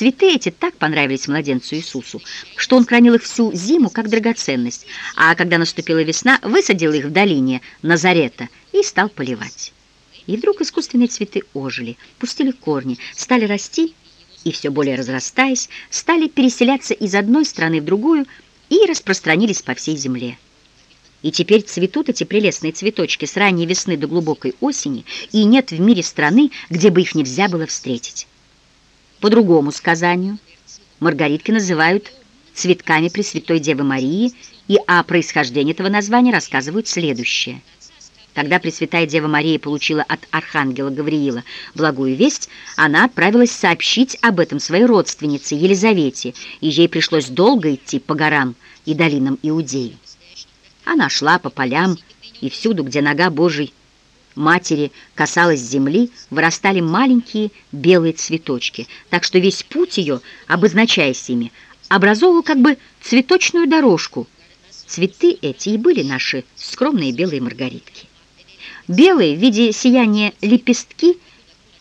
Цветы эти так понравились младенцу Иисусу, что он хранил их всю зиму как драгоценность, а когда наступила весна, высадил их в долине Назарета и стал поливать. И вдруг искусственные цветы ожили, пустили корни, стали расти и, все более разрастаясь, стали переселяться из одной страны в другую и распространились по всей земле. И теперь цветут эти прелестные цветочки с ранней весны до глубокой осени, и нет в мире страны, где бы их нельзя было встретить. По другому сказанию, маргаритки называют цветками Пресвятой Девы Марии, и о происхождении этого названия рассказывают следующее. Когда Пресвятая Дева Мария получила от архангела Гавриила благую весть, она отправилась сообщить об этом своей родственнице Елизавете, и ей пришлось долго идти по горам и долинам Иудеи. Она шла по полям, и всюду, где нога Божий матери касалась земли, вырастали маленькие белые цветочки, так что весь путь ее, обозначаясь ими, образовывал как бы цветочную дорожку. Цветы эти и были наши скромные белые маргаритки. Белые в виде сияния лепестки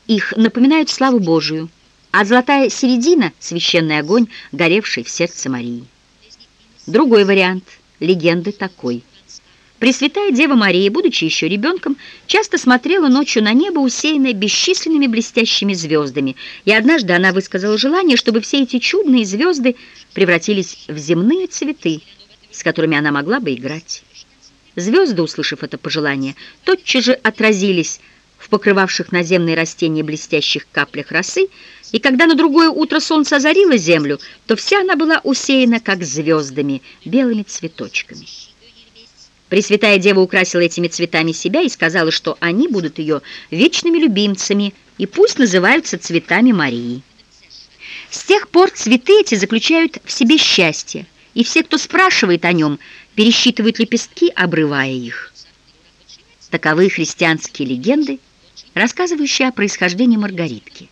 их напоминают славу Божию, а золотая середина — священный огонь, горевший в сердце Марии. Другой вариант легенды такой — Пресвятая Дева Мария, будучи еще ребенком, часто смотрела ночью на небо, усеянное бесчисленными блестящими звездами, и однажды она высказала желание, чтобы все эти чудные звезды превратились в земные цветы, с которыми она могла бы играть. Звезды, услышав это пожелание, тотчас же отразились в покрывавших наземные растения блестящих каплях росы, и когда на другое утро солнце озарило землю, то вся она была усеяна, как звездами, белыми цветочками. Пресвятая Дева украсила этими цветами себя и сказала, что они будут ее вечными любимцами и пусть называются цветами Марии. С тех пор цветы эти заключают в себе счастье, и все, кто спрашивает о нем, пересчитывают лепестки, обрывая их. Таковы христианские легенды, рассказывающие о происхождении Маргаритки.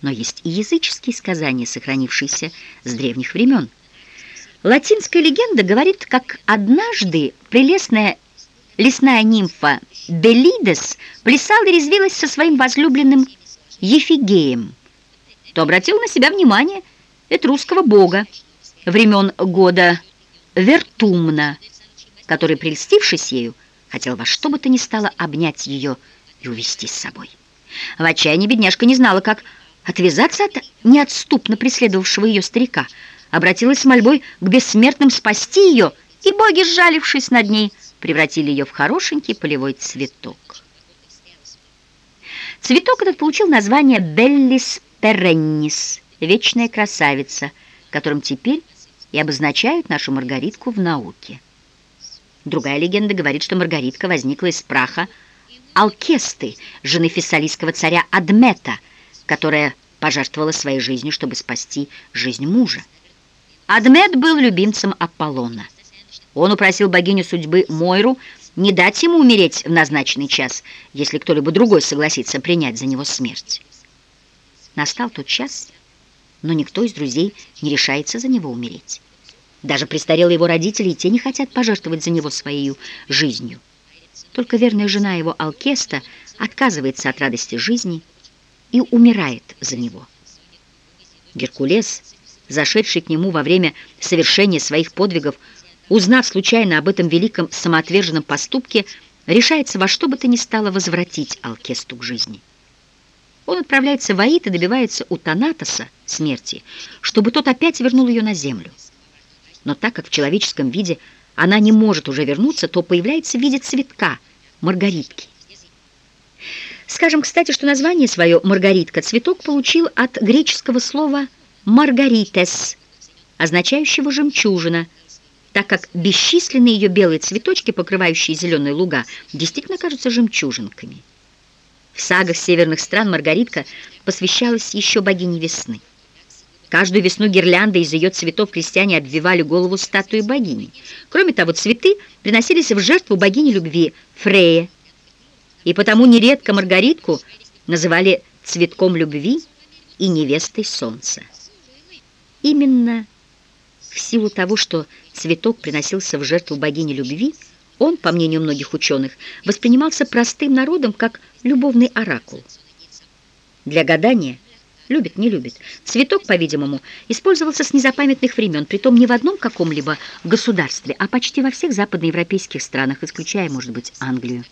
Но есть и языческие сказания, сохранившиеся с древних времен. Латинская легенда говорит, как однажды прелестная лесная нимфа Белидес плясала и резвилась со своим возлюбленным Ефигеем, то обратил на себя внимание этрусского бога времен года Вертумна, который, прельстившись ею, хотел во что бы то ни стало обнять ее и увести с собой. В отчаянии бедняжка не знала, как отвязаться от неотступно преследовавшего ее старика – обратилась с мольбой к бессмертным спасти ее, и боги, сжалившись над ней, превратили ее в хорошенький полевой цветок. Цветок этот получил название Беллис переннис, вечная красавица, которым теперь и обозначают нашу Маргаритку в науке. Другая легенда говорит, что Маргаритка возникла из праха Алкесты, жены фессалийского царя Адмета, которая пожертвовала своей жизнью, чтобы спасти жизнь мужа. Адмет был любимцем Аполлона. Он упросил богиню судьбы Мойру не дать ему умереть в назначенный час, если кто-либо другой согласится принять за него смерть. Настал тот час, но никто из друзей не решается за него умереть. Даже престарелые его родители те не хотят пожертвовать за него своей жизнью. Только верная жена его Алкеста отказывается от радости жизни и умирает за него. Геркулес – зашедший к нему во время совершения своих подвигов, узнав случайно об этом великом самоотверженном поступке, решается во что бы то ни стало возвратить Алкесту к жизни. Он отправляется в Аид и добивается у Танатоса смерти, чтобы тот опять вернул ее на землю. Но так как в человеческом виде она не может уже вернуться, то появляется в виде цветка, маргаритки. Скажем, кстати, что название свое «маргаритка» цветок получил от греческого слова «маргаритка» маргаритес, означающего «жемчужина», так как бесчисленные ее белые цветочки, покрывающие зеленые луга, действительно кажутся жемчужинками. В сагах северных стран Маргаритка посвящалась еще богине весны. Каждую весну гирлянды из ее цветов крестьяне обвивали голову статуи богини. Кроме того, цветы приносились в жертву богине любви Фрея, и потому нередко Маргаритку называли цветком любви и невестой солнца. Именно в силу того, что цветок приносился в жертву богине любви, он, по мнению многих ученых, воспринимался простым народом как любовный оракул. Для гадания Любит, не любит. Цветок, по-видимому, использовался с незапамятных времен, притом не в одном каком-либо государстве, а почти во всех западноевропейских странах, исключая, может быть, Англию.